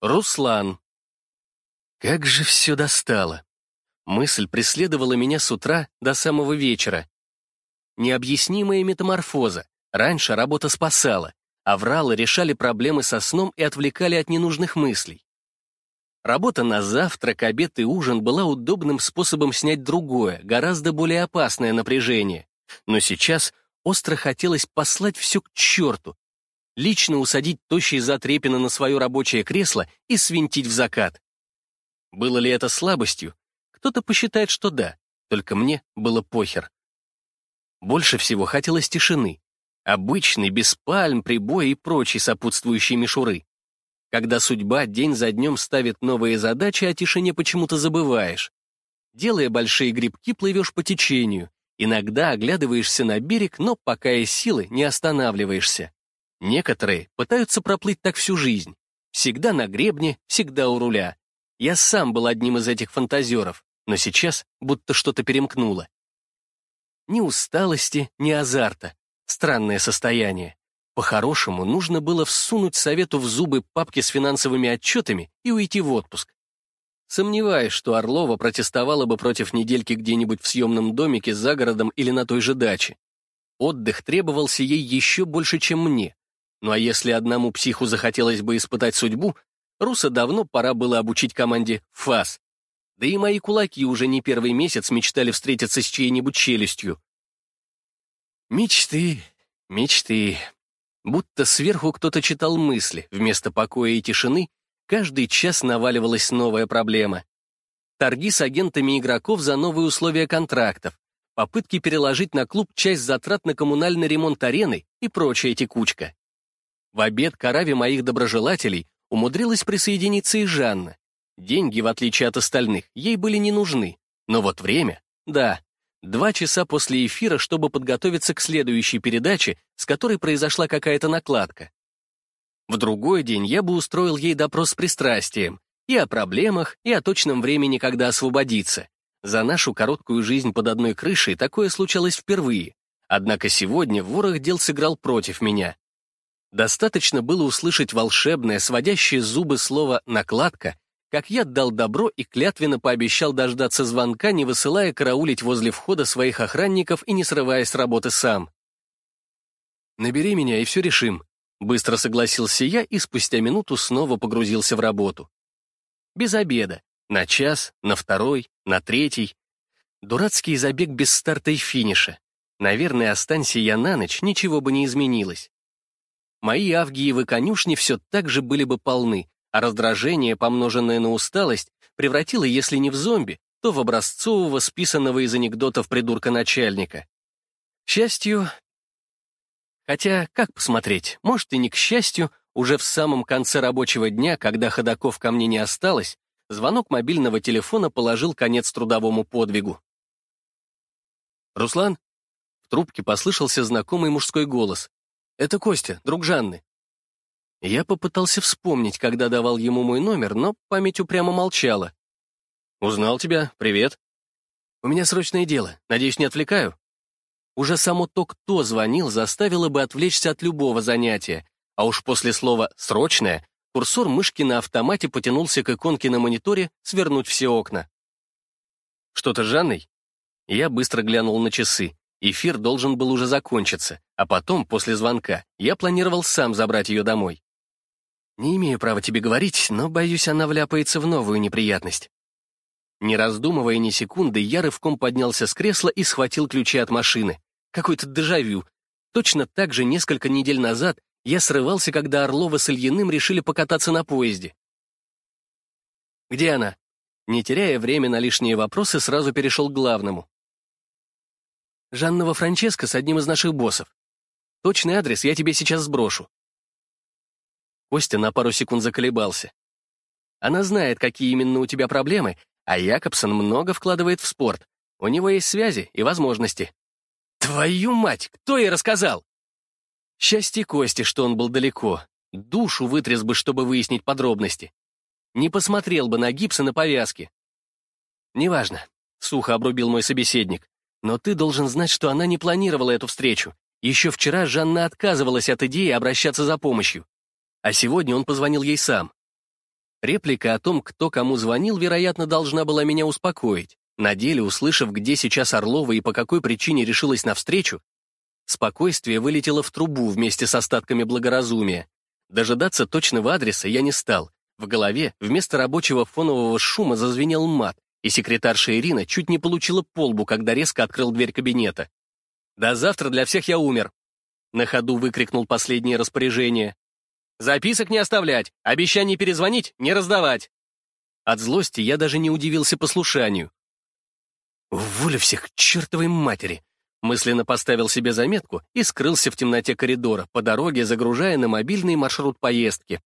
Руслан. Как же все достало. Мысль преследовала меня с утра до самого вечера. Необъяснимая метаморфоза. Раньше работа спасала, а вралы решали проблемы со сном и отвлекали от ненужных мыслей. Работа на завтрак, обед и ужин была удобным способом снять другое, гораздо более опасное напряжение. Но сейчас остро хотелось послать все к черту, лично усадить тощий зад Репина на свое рабочее кресло и свинтить в закат. Было ли это слабостью? Кто-то посчитает, что да, только мне было похер. Больше всего хотелось тишины. Обычный, без пальм, прибоя и прочей сопутствующей мишуры. Когда судьба день за днем ставит новые задачи, о тишине почему-то забываешь. Делая большие грибки, плывешь по течению. Иногда оглядываешься на берег, но пока есть силы, не останавливаешься. Некоторые пытаются проплыть так всю жизнь. Всегда на гребне, всегда у руля. Я сам был одним из этих фантазеров, но сейчас будто что-то перемкнуло. Ни усталости, ни азарта. Странное состояние. По-хорошему, нужно было всунуть совету в зубы папки с финансовыми отчетами и уйти в отпуск. Сомневаюсь, что Орлова протестовала бы против недельки где-нибудь в съемном домике за городом или на той же даче. Отдых требовался ей еще больше, чем мне. Ну а если одному психу захотелось бы испытать судьбу, Руса давно пора было обучить команде ФАС. Да и мои кулаки уже не первый месяц мечтали встретиться с чьей-нибудь челюстью. Мечты, мечты. Будто сверху кто-то читал мысли, вместо покоя и тишины каждый час наваливалась новая проблема. Торги с агентами игроков за новые условия контрактов, попытки переложить на клуб часть затрат на коммунальный ремонт арены и прочая текучка. В обед к араве моих доброжелателей умудрилась присоединиться и Жанна. Деньги, в отличие от остальных, ей были не нужны. Но вот время, да, два часа после эфира, чтобы подготовиться к следующей передаче, с которой произошла какая-то накладка. В другой день я бы устроил ей допрос с пристрастием и о проблемах, и о точном времени, когда освободиться. За нашу короткую жизнь под одной крышей такое случалось впервые. Однако сегодня ворох дел сыграл против меня. Достаточно было услышать волшебное, сводящее зубы слово «накладка», как я дал добро и клятвенно пообещал дождаться звонка, не высылая караулить возле входа своих охранников и не срываясь с работы сам. «Набери меня, и все решим», — быстро согласился я и спустя минуту снова погрузился в работу. Без обеда. На час, на второй, на третий. Дурацкий забег без старта и финиша. Наверное, останься я на ночь, ничего бы не изменилось мои авгиевы конюшни все так же были бы полны, а раздражение, помноженное на усталость, превратило, если не в зомби, то в образцового, списанного из анекдотов придурка начальника. К счастью... Хотя, как посмотреть, может и не к счастью, уже в самом конце рабочего дня, когда ходаков ко мне не осталось, звонок мобильного телефона положил конец трудовому подвигу. «Руслан?» В трубке послышался знакомый мужской голос. «Это Костя, друг Жанны». Я попытался вспомнить, когда давал ему мой номер, но память упрямо молчала. «Узнал тебя. Привет». «У меня срочное дело. Надеюсь, не отвлекаю?» Уже само то, кто звонил, заставило бы отвлечься от любого занятия, а уж после слова «срочное» курсор мышки на автомате потянулся к иконке на мониторе «свернуть все окна». «Что-то с Жанной?» Я быстро глянул на часы. Эфир должен был уже закончиться, а потом, после звонка, я планировал сам забрать ее домой. Не имею права тебе говорить, но, боюсь, она вляпается в новую неприятность. Не раздумывая ни секунды, я рывком поднялся с кресла и схватил ключи от машины. Какой-то дежавю. Точно так же несколько недель назад я срывался, когда Орлова с Ильиным решили покататься на поезде. «Где она?» Не теряя время на лишние вопросы, сразу перешел к главному. Жаннова Франческо с одним из наших боссов. Точный адрес я тебе сейчас сброшу». Костя на пару секунд заколебался. Она знает, какие именно у тебя проблемы, а Якобсон много вкладывает в спорт. У него есть связи и возможности. Твою мать, кто ей рассказал? Счастье Кости, что он был далеко. Душу вытряс бы, чтобы выяснить подробности. Не посмотрел бы на гипс и на повязки. Неважно, сухо обрубил мой собеседник. Но ты должен знать, что она не планировала эту встречу. Еще вчера Жанна отказывалась от идеи обращаться за помощью. А сегодня он позвонил ей сам. Реплика о том, кто кому звонил, вероятно, должна была меня успокоить. На деле, услышав, где сейчас Орлова и по какой причине решилась навстречу, спокойствие вылетело в трубу вместе с остатками благоразумия. Дожидаться точного адреса я не стал. В голове вместо рабочего фонового шума зазвенел мат, и секретарша Ирина чуть не получила полбу, когда резко открыл дверь кабинета. «До завтра для всех я умер!» На ходу выкрикнул последнее распоряжение. «Записок не оставлять, обещаний перезвонить не раздавать!» От злости я даже не удивился послушанию. «Воля всех к чертовой матери!» Мысленно поставил себе заметку и скрылся в темноте коридора, по дороге загружая на мобильный маршрут поездки.